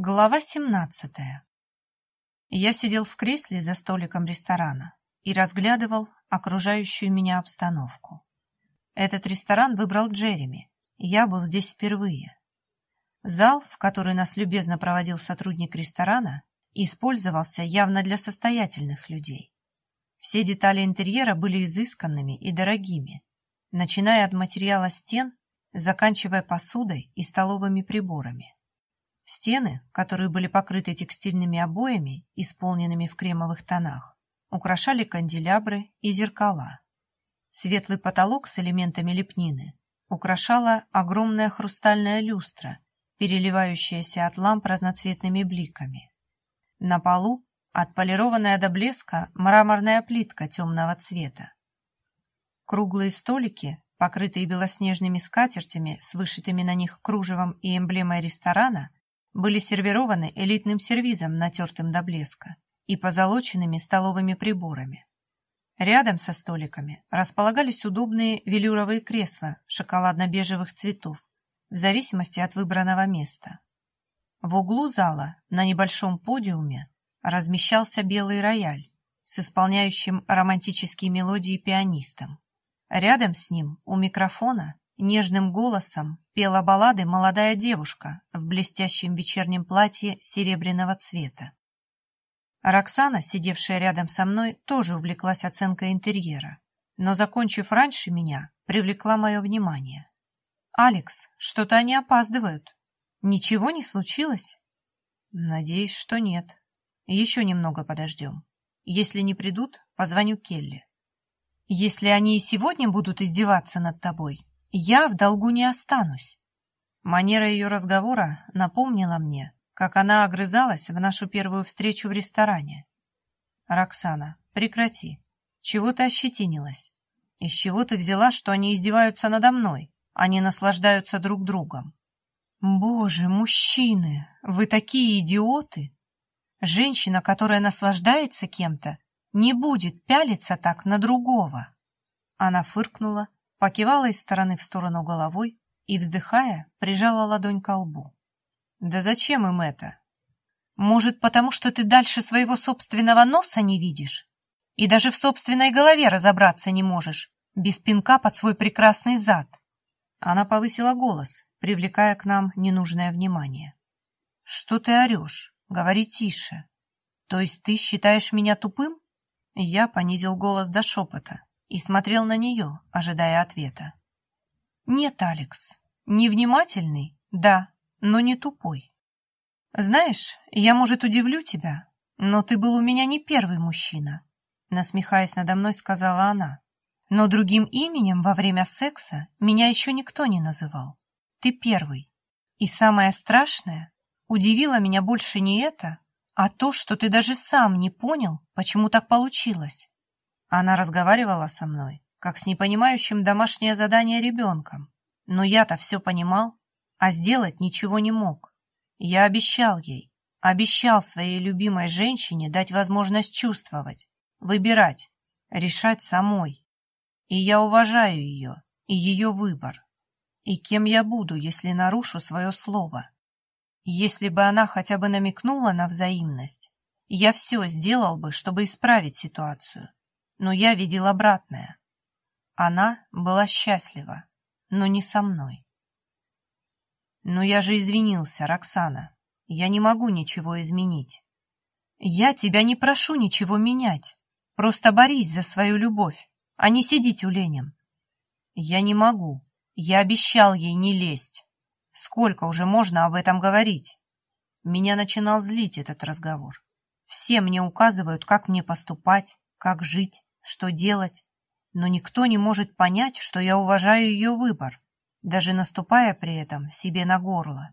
Глава 17. Я сидел в кресле за столиком ресторана и разглядывал окружающую меня обстановку. Этот ресторан выбрал Джереми, я был здесь впервые. Зал, в который нас любезно проводил сотрудник ресторана, использовался явно для состоятельных людей. Все детали интерьера были изысканными и дорогими, начиная от материала стен, заканчивая посудой и столовыми приборами. Стены, которые были покрыты текстильными обоями, исполненными в кремовых тонах, украшали канделябры и зеркала. Светлый потолок с элементами лепнины украшала огромная хрустальная люстра, переливающаяся от ламп разноцветными бликами. На полу отполированная до блеска мраморная плитка темного цвета. Круглые столики, покрытые белоснежными скатертями с вышитыми на них кружевом и эмблемой ресторана, были сервированы элитным сервизом, натертым до блеска, и позолоченными столовыми приборами. Рядом со столиками располагались удобные велюровые кресла шоколадно-бежевых цветов, в зависимости от выбранного места. В углу зала, на небольшом подиуме, размещался белый рояль с исполняющим романтические мелодии пианистом. Рядом с ним, у микрофона, Нежным голосом пела баллады молодая девушка в блестящем вечернем платье серебряного цвета. Роксана, сидевшая рядом со мной, тоже увлеклась оценкой интерьера, но, закончив раньше меня, привлекла мое внимание. «Алекс, что-то они опаздывают. Ничего не случилось?» «Надеюсь, что нет. Еще немного подождем. Если не придут, позвоню Келли. Если они и сегодня будут издеваться над тобой, я в долгу не останусь. Манера ее разговора напомнила мне, как она огрызалась в нашу первую встречу в ресторане. «Роксана, прекрати. Чего ты ощетинилась? Из чего ты взяла, что они издеваются надо мной, они наслаждаются друг другом?» «Боже, мужчины, вы такие идиоты! Женщина, которая наслаждается кем-то, не будет пялиться так на другого!» Она фыркнула покивала из стороны в сторону головой и, вздыхая, прижала ладонь к лбу. «Да зачем им это? Может, потому что ты дальше своего собственного носа не видишь? И даже в собственной голове разобраться не можешь, без пинка под свой прекрасный зад?» Она повысила голос, привлекая к нам ненужное внимание. «Что ты орешь? Говори тише. То есть ты считаешь меня тупым?» Я понизил голос до шепота и смотрел на нее, ожидая ответа. «Нет, Алекс, невнимательный, да, но не тупой. Знаешь, я, может, удивлю тебя, но ты был у меня не первый мужчина», насмехаясь надо мной, сказала она. «Но другим именем во время секса меня еще никто не называл. Ты первый. И самое страшное, удивило меня больше не это, а то, что ты даже сам не понял, почему так получилось. Она разговаривала со мной, как с непонимающим домашнее задание ребенком. Но я-то все понимал, а сделать ничего не мог. Я обещал ей, обещал своей любимой женщине дать возможность чувствовать, выбирать, решать самой. И я уважаю ее и ее выбор. И кем я буду, если нарушу свое слово? Если бы она хотя бы намекнула на взаимность, я все сделал бы, чтобы исправить ситуацию но я видел обратное. Она была счастлива, но не со мной. Но я же извинился, Роксана. Я не могу ничего изменить. Я тебя не прошу ничего менять. Просто борись за свою любовь, а не сиди тюленем. Я не могу. Я обещал ей не лезть. Сколько уже можно об этом говорить? Меня начинал злить этот разговор. Все мне указывают, как мне поступать, как жить что делать, но никто не может понять, что я уважаю ее выбор, даже наступая при этом себе на горло.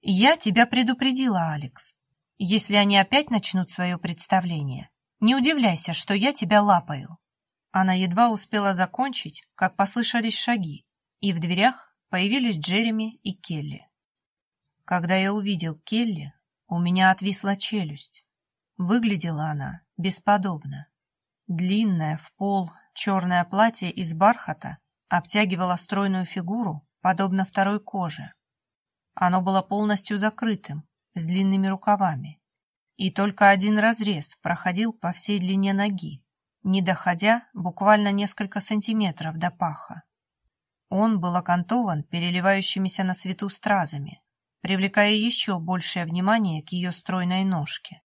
Я тебя предупредила, Алекс. Если они опять начнут свое представление, не удивляйся, что я тебя лапаю. Она едва успела закончить, как послышались шаги, и в дверях появились Джереми и Келли. Когда я увидел Келли, у меня отвисла челюсть. Выглядела она бесподобно. Длинное в пол черное платье из бархата обтягивало стройную фигуру, подобно второй коже. Оно было полностью закрытым, с длинными рукавами, и только один разрез проходил по всей длине ноги, не доходя буквально несколько сантиметров до паха. Он был окантован переливающимися на свету стразами, привлекая еще большее внимание к ее стройной ножке.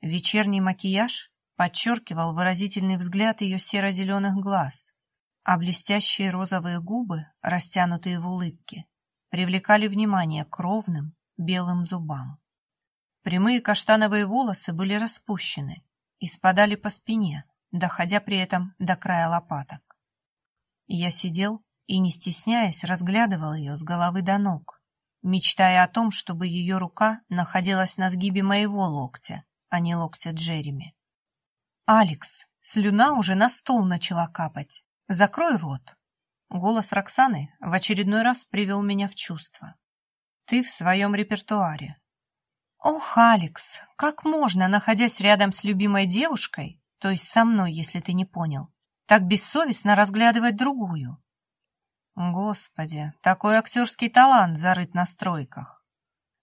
Вечерний макияж подчеркивал выразительный взгляд ее серо-зеленых глаз, а блестящие розовые губы, растянутые в улыбке, привлекали внимание к ровным белым зубам. Прямые каштановые волосы были распущены и спадали по спине, доходя при этом до края лопаток. Я сидел и, не стесняясь, разглядывал ее с головы до ног, мечтая о том, чтобы ее рука находилась на сгибе моего локтя, а не локтя Джереми. «Алекс, слюна уже на стол начала капать. Закрой рот». Голос Роксаны в очередной раз привел меня в чувство. «Ты в своем репертуаре». «Ох, Алекс, как можно, находясь рядом с любимой девушкой, то есть со мной, если ты не понял, так бессовестно разглядывать другую?» Господи, такой актерский талант зарыт на стройках.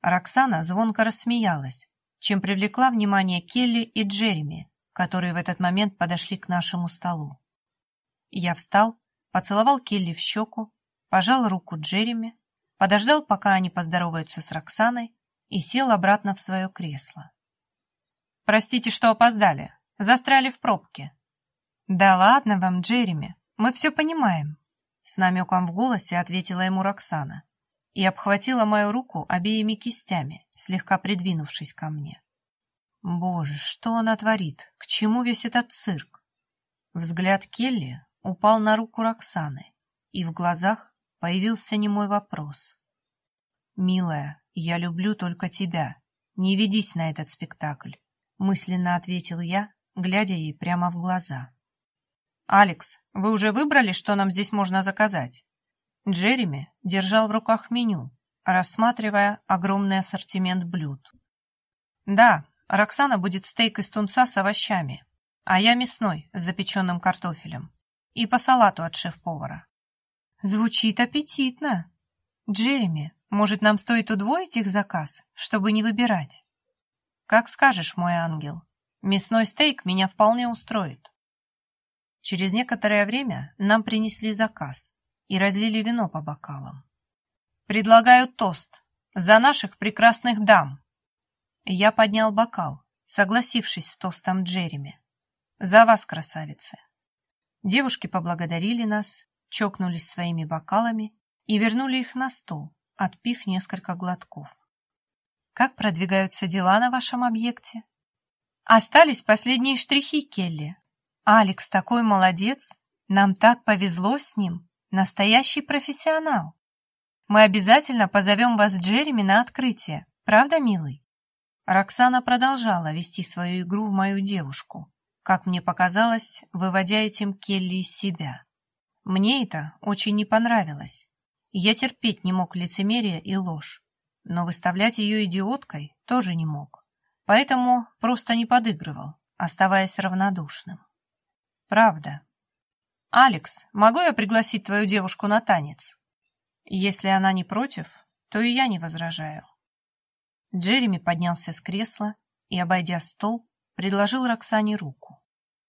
Роксана звонко рассмеялась, чем привлекла внимание Келли и Джереми, которые в этот момент подошли к нашему столу. Я встал, поцеловал Келли в щеку, пожал руку Джереми, подождал, пока они поздороваются с Роксаной, и сел обратно в свое кресло. «Простите, что опоздали. Застряли в пробке». «Да ладно вам, Джереми, мы все понимаем», — с намеком в голосе ответила ему Роксана и обхватила мою руку обеими кистями, слегка придвинувшись ко мне. Боже, что она творит? К чему весь этот цирк? Взгляд Келли упал на руку Роксаны, и в глазах появился немой вопрос. «Милая, я люблю только тебя. Не ведись на этот спектакль», — мысленно ответил я, глядя ей прямо в глаза. «Алекс, вы уже выбрали, что нам здесь можно заказать?» Джереми держал в руках меню, рассматривая огромный ассортимент блюд. «Да, Роксана будет стейк из тунца с овощами, а я мясной с запеченным картофелем. И по салату от шеф-повара. Звучит аппетитно. Джереми, может, нам стоит удвоить их заказ, чтобы не выбирать? Как скажешь, мой ангел. Мясной стейк меня вполне устроит. Через некоторое время нам принесли заказ и разлили вино по бокалам. Предлагаю тост за наших прекрасных дам, я поднял бокал, согласившись с тостом Джереми. «За вас, красавицы!» Девушки поблагодарили нас, чокнулись своими бокалами и вернули их на стол, отпив несколько глотков. «Как продвигаются дела на вашем объекте?» «Остались последние штрихи, Келли. Алекс такой молодец, нам так повезло с ним, настоящий профессионал. Мы обязательно позовем вас Джереми на открытие, правда, милый?» Роксана продолжала вести свою игру в мою девушку, как мне показалось, выводя этим Келли из себя. Мне это очень не понравилось. Я терпеть не мог лицемерие и ложь, но выставлять ее идиоткой тоже не мог. Поэтому просто не подыгрывал, оставаясь равнодушным. Правда. «Алекс, могу я пригласить твою девушку на танец?» Если она не против, то и я не возражаю. Джереми поднялся с кресла и, обойдя стол, предложил Роксане руку.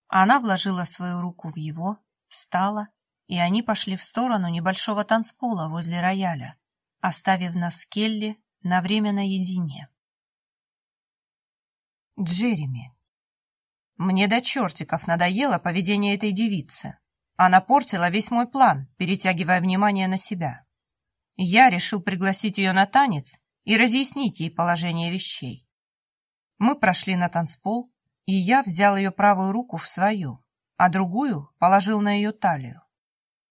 Она вложила свою руку в его, встала, и они пошли в сторону небольшого танцпола возле рояля, оставив нас Келли на время наедине. Джереми. Мне до чертиков надоело поведение этой девицы. Она портила весь мой план, перетягивая внимание на себя. Я решил пригласить ее на танец и разъяснить ей положение вещей. Мы прошли на танцпол, и я взял ее правую руку в свою, а другую положил на ее талию.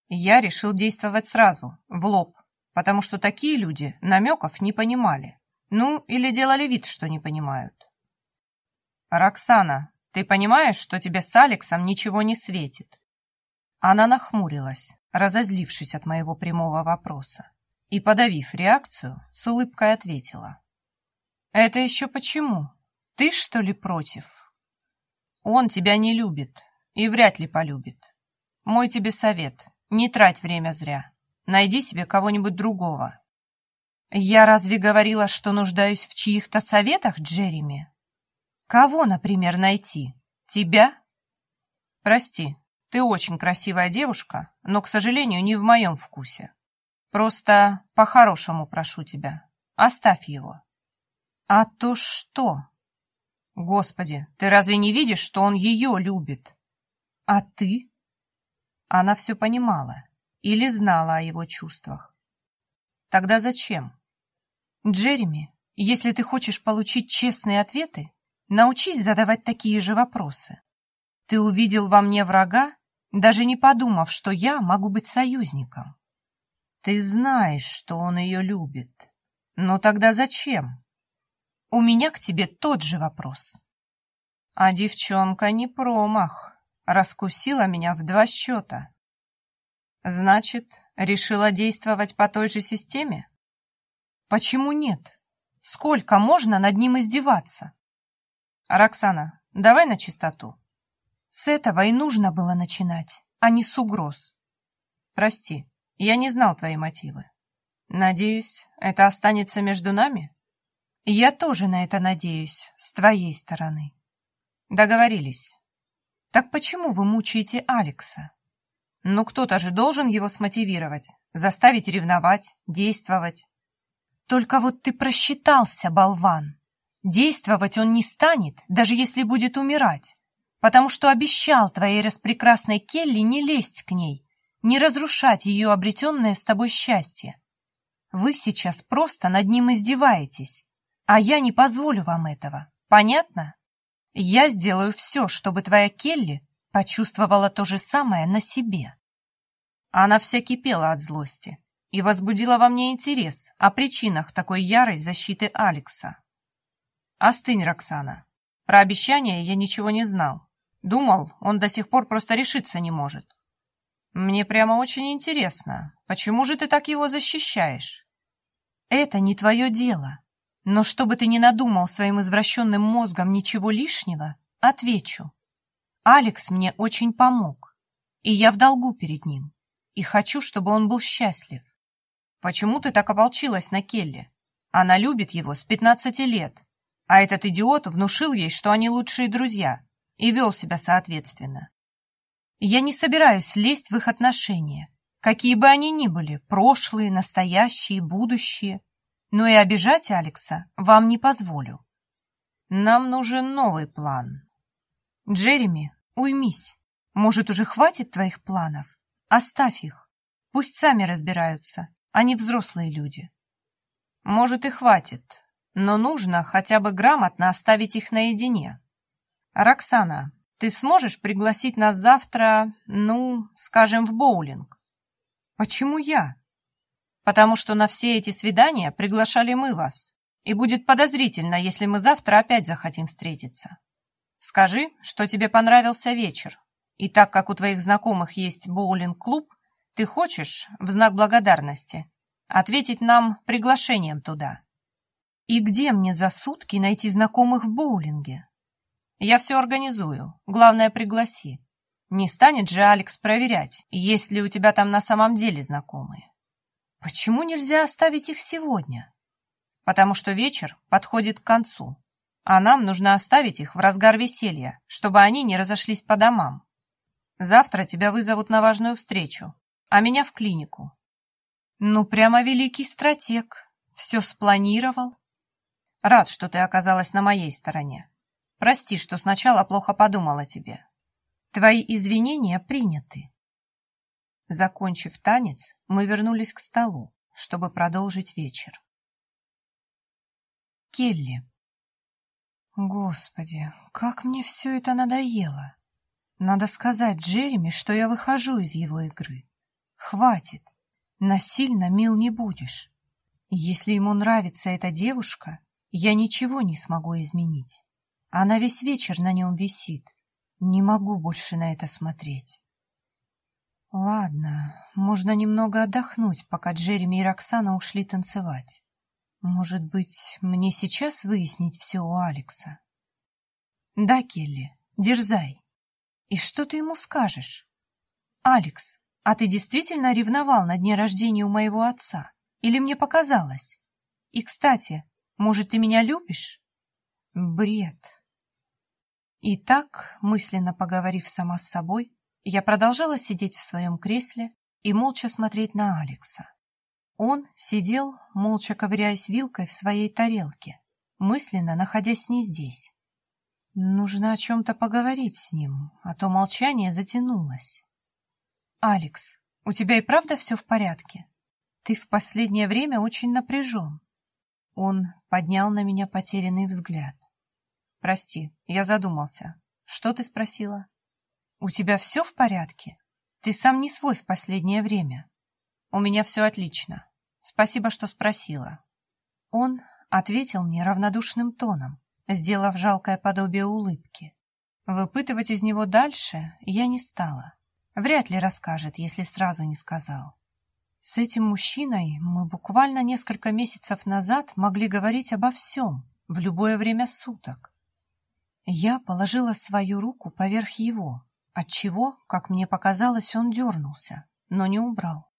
Я решил действовать сразу, в лоб, потому что такие люди намеков не понимали. Ну, или делали вид, что не понимают. «Роксана, ты понимаешь, что тебе с Алексом ничего не светит?» Она нахмурилась, разозлившись от моего прямого вопроса и, подавив реакцию, с улыбкой ответила. «Это еще почему? Ты, что ли, против? Он тебя не любит и вряд ли полюбит. Мой тебе совет, не трать время зря. Найди себе кого-нибудь другого». Я разве говорила, что нуждаюсь в чьих-то советах, Джереми? Кого, например, найти? Тебя? Прости, ты очень красивая девушка, но, к сожалению, не в моем вкусе. Просто по-хорошему прошу тебя, оставь его. А то что? Господи, ты разве не видишь, что он ее любит? А ты? Она все понимала или знала о его чувствах. Тогда зачем? Джереми, если ты хочешь получить честные ответы, научись задавать такие же вопросы. Ты увидел во мне врага, даже не подумав, что я могу быть союзником. Ты знаешь, что он ее любит. Но тогда зачем? У меня к тебе тот же вопрос. А девчонка не промах, раскусила меня в два счета. Значит, решила действовать по той же системе? Почему нет? Сколько можно над ним издеваться? Роксана, давай на чистоту. С этого и нужно было начинать, а не с угроз. Прости, я не знал твои мотивы. Надеюсь, это останется между нами? Я тоже на это надеюсь, с твоей стороны. Договорились. Так почему вы мучаете Алекса? Ну кто-то же должен его смотивировать, заставить ревновать, действовать. Только вот ты просчитался, болван. Действовать он не станет, даже если будет умирать, потому что обещал твоей распрекрасной Келли не лезть к ней, не разрушать ее обретенное с тобой счастье. Вы сейчас просто над ним издеваетесь, а я не позволю вам этого. Понятно? Я сделаю все, чтобы твоя Келли почувствовала то же самое на себе. Она вся кипела от злости и возбудила во мне интерес о причинах такой ярой защиты Алекса. «Остынь, Роксана. Про обещание я ничего не знал. Думал, он до сих пор просто решиться не может. Мне прямо очень интересно, почему же ты так его защищаешь?» «Это не твое дело. Но чтобы ты не надумал своим извращенным мозгом ничего лишнего, отвечу. Алекс мне очень помог, и я в долгу перед ним, и хочу, чтобы он был счастлив. Почему ты так ополчилась на Келли? Она любит его с пятнадцати лет, а этот идиот внушил ей, что они лучшие друзья, и вел себя соответственно. Я не собираюсь лезть в их отношения, какие бы они ни были, прошлые, настоящие, будущие, но и обижать Алекса вам не позволю. Нам нужен новый план. Джереми, уймись. Может, уже хватит твоих планов? Оставь их. Пусть сами разбираются. Они взрослые люди. Может, и хватит, но нужно хотя бы грамотно оставить их наедине. Роксана, ты сможешь пригласить нас завтра, ну, скажем, в боулинг? Почему я? Потому что на все эти свидания приглашали мы вас, и будет подозрительно, если мы завтра опять захотим встретиться. Скажи, что тебе понравился вечер. И так как у твоих знакомых есть боулинг-клуб, ты хочешь, в знак благодарности, ответить нам приглашением туда. И где мне за сутки найти знакомых в боулинге? Я все организую, главное пригласи. Не станет же Алекс проверять, есть ли у тебя там на самом деле знакомые. Почему нельзя оставить их сегодня? Потому что вечер подходит к концу а нам нужно оставить их в разгар веселья, чтобы они не разошлись по домам. Завтра тебя вызовут на важную встречу, а меня в клинику. Ну, прямо великий стратег. Все спланировал. Рад, что ты оказалась на моей стороне. Прости, что сначала плохо подумала тебе. Твои извинения приняты. Закончив танец, мы вернулись к столу, чтобы продолжить вечер. Келли. Господи, как мне все это надоело. Надо сказать Джереми, что я выхожу из его игры. Хватит. Насильно мил не будешь. Если ему нравится эта девушка, я ничего не смогу изменить. Она весь вечер на нем висит. Не могу больше на это смотреть. Ладно, можно немного отдохнуть, пока Джереми и Роксана ушли танцевать. Может быть, мне сейчас выяснить все у Алекса? Да, Келли, дерзай. И что ты ему скажешь? Алекс, а ты действительно ревновал на дне рождения у моего отца? Или мне показалось? И, кстати, может, ты меня любишь? Бред. И так, мысленно поговорив сама с собой, я продолжала сидеть в своем кресле и молча смотреть на Алекса. Он сидел, молча ковыряясь вилкой в своей тарелке, мысленно находясь не здесь. Нужно о чем-то поговорить с ним, а то молчание затянулось. «Алекс, у тебя и правда все в порядке? Ты в последнее время очень напряжен». Он поднял на меня потерянный взгляд. «Прости, я задумался. Что ты спросила?» «У тебя все в порядке? Ты сам не свой в последнее время». «У меня все отлично. Спасибо, что спросила». Он ответил мне равнодушным тоном, сделав жалкое подобие улыбки. Выпытывать из него дальше я не стала. Вряд ли расскажет, если сразу не сказал. С этим мужчиной мы буквально несколько месяцев назад могли говорить обо всем, в любое время суток. Я положила свою руку поверх его, отчего, как мне показалось, он дернулся, но не убрал.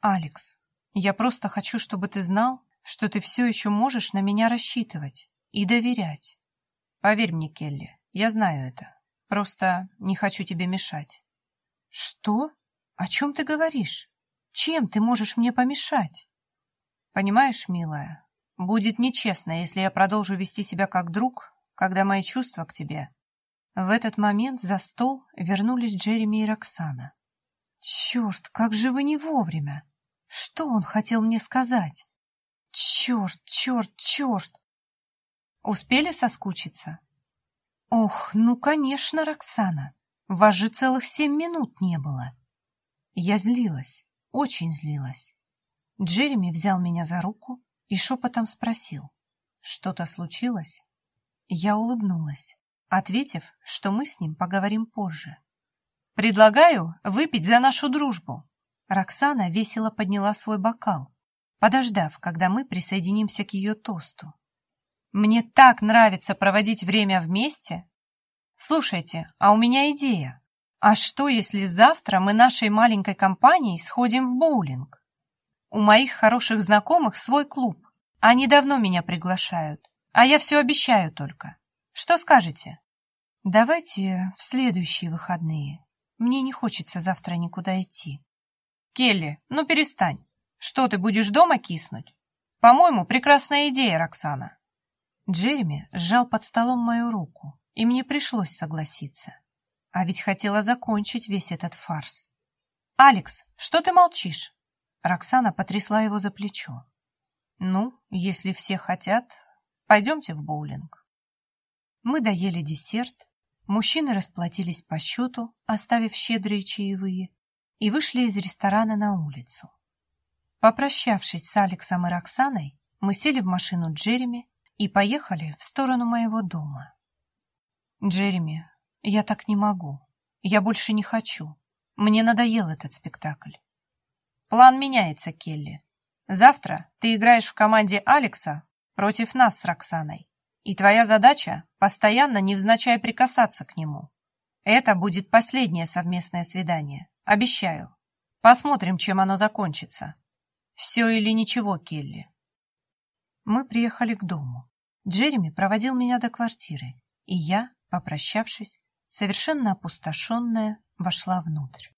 «Алекс, я просто хочу, чтобы ты знал, что ты все еще можешь на меня рассчитывать и доверять. Поверь мне, Келли, я знаю это. Просто не хочу тебе мешать. Что? О чем ты говоришь? Чем ты можешь мне помешать? Понимаешь, милая, будет нечестно, если я продолжу вести себя как друг, когда мои чувства к тебе... В этот момент за стол вернулись Джереми и Роксана. Черт, как же вы не вовремя! Что он хотел мне сказать? Черт, черт, черт! Успели соскучиться? Ох, ну, конечно, Роксана. Вас же целых семь минут не было. Я злилась, очень злилась. Джереми взял меня за руку и шепотом спросил. Что-то случилось? Я улыбнулась, ответив, что мы с ним поговорим позже. «Предлагаю выпить за нашу дружбу». Роксана весело подняла свой бокал, подождав, когда мы присоединимся к ее тосту. «Мне так нравится проводить время вместе, Слушайте, а у меня идея. А что, если завтра мы нашей маленькой компанией сходим в боулинг? У моих хороших знакомых свой клуб. Они давно меня приглашают, а я все обещаю только. Что скажете? Давайте в следующие выходные. Мне не хочется завтра никуда идти. Келли, ну перестань. Что, ты будешь дома киснуть? По-моему, прекрасная идея, Роксана. Джереми сжал под столом мою руку, и мне пришлось согласиться. А ведь хотела закончить весь этот фарс. «Алекс, что ты молчишь?» Роксана потрясла его за плечо. «Ну, если все хотят, пойдемте в боулинг». Мы доели десерт, мужчины расплатились по счету, оставив щедрые чаевые, и вышли из ресторана на улицу. Попрощавшись с Алексом и Роксаной, мы сели в машину Джереми и поехали в сторону моего дома. Джереми, я так не могу. Я больше не хочу. Мне надоел этот спектакль. План меняется, Келли. Завтра ты играешь в команде Алекса против нас с Роксаной. И твоя задача — постоянно невзначай прикасаться к нему. Это будет последнее совместное свидание. Обещаю. Посмотрим, чем оно закончится. Все или ничего, Келли. Мы приехали к дому. Джереми проводил меня до квартиры, и я Попрощавшись, совершенно опустошенная, вошла внутрь.